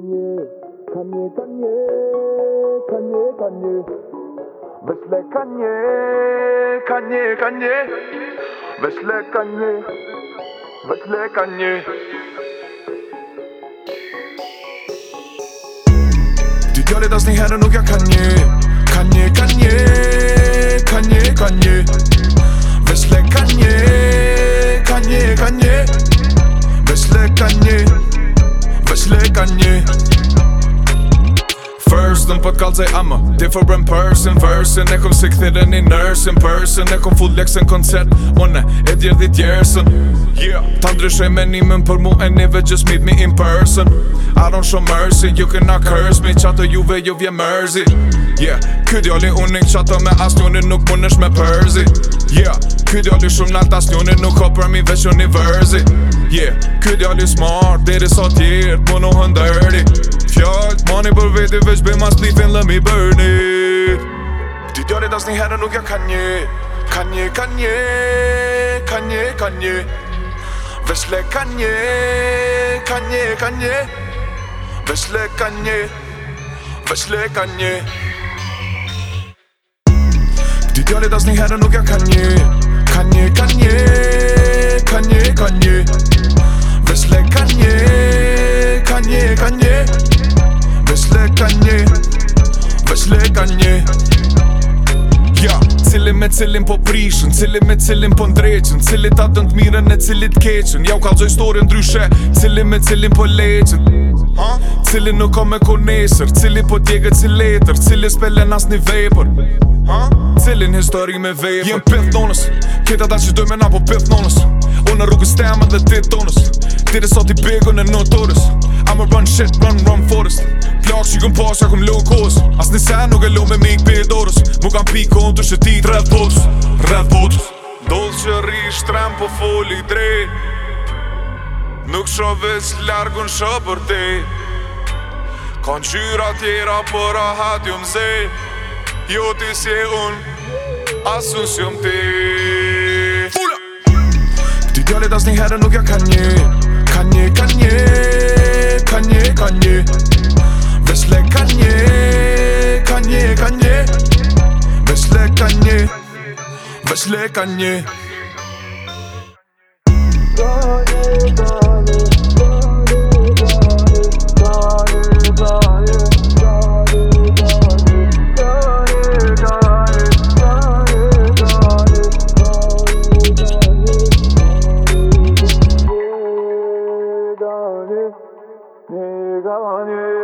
Kanye, Kanye, Kanye, Kanye, Kanye. مثل Kanye, Kanye, Kanye. مثل Kanye, مثل Kanye. Die Girl, das nicht her, nur Kanye. Kanye, Kanye, Kanye, Kanye. le ka një First dëm pët kalë zaj amë Different person, person E këm si këthire një nurse In person E këm full leksën koncert Mone e djerë dhe djerësën yeah. Ta ndryshoj me një për mu E njëve just meet me in person I don't show mercy You can not curse me Qato juve ju vje mërzi yeah. Këtë jo unik qato me as njënin Nuk punësh me përzi Yeah, kyt jo shumë nalt as njoni nuk ka për mi veç universit Yeah, kyt jo smart, deri sa tjirt, mu nuk hën dërri Fjallt, mani për veti veç bim as lëmi bërni Ti djoni das një herë nuk ja ka një Ka një, ka një, ka një, ka një Veç le ka një, ka një, ka një Veç le ka një, veç le ka një Fjallet as një herë nuk janë kanje Kanje, kanje, kanje, kanje Vesle kanje, kanje, kanje Vesle kanje, vesle kanje Ja, Cili me cilin po prishën Cili me cilin po ndreqën Cili ta dëndë miren e cili t'keqën Ja u kalzoj storin ndryshe Cili me cilin po leqën Cili nuk ka me konesër Cili po djegët si letër Cili s'pelen as një vejpër dalin histori me veje Jem pëth nonës, Keta ta që dojme na po pëth nonës Unë në rrugës të jamë dhe ti tonës Ti dhe sot i bigo në notorës I'm a run shit, run, run forest us Plak që i këm pashë, a këm lo kohës As në sen nuk e lo me mik për dorës Mu kam pi kontu që ti të red votës Red votës Dollë që rri shtrem po foli drej Nuk shë vëz lërgun shë për te Kanë gjyra tjera për a hadjum zej Jo të si e unë Asusion ti Fula Këti djallet as një herë nuk ja ka një Ka një, ka një Ka një, ka një Vesle ka një Ka një, ka një Vesle ka Gavani.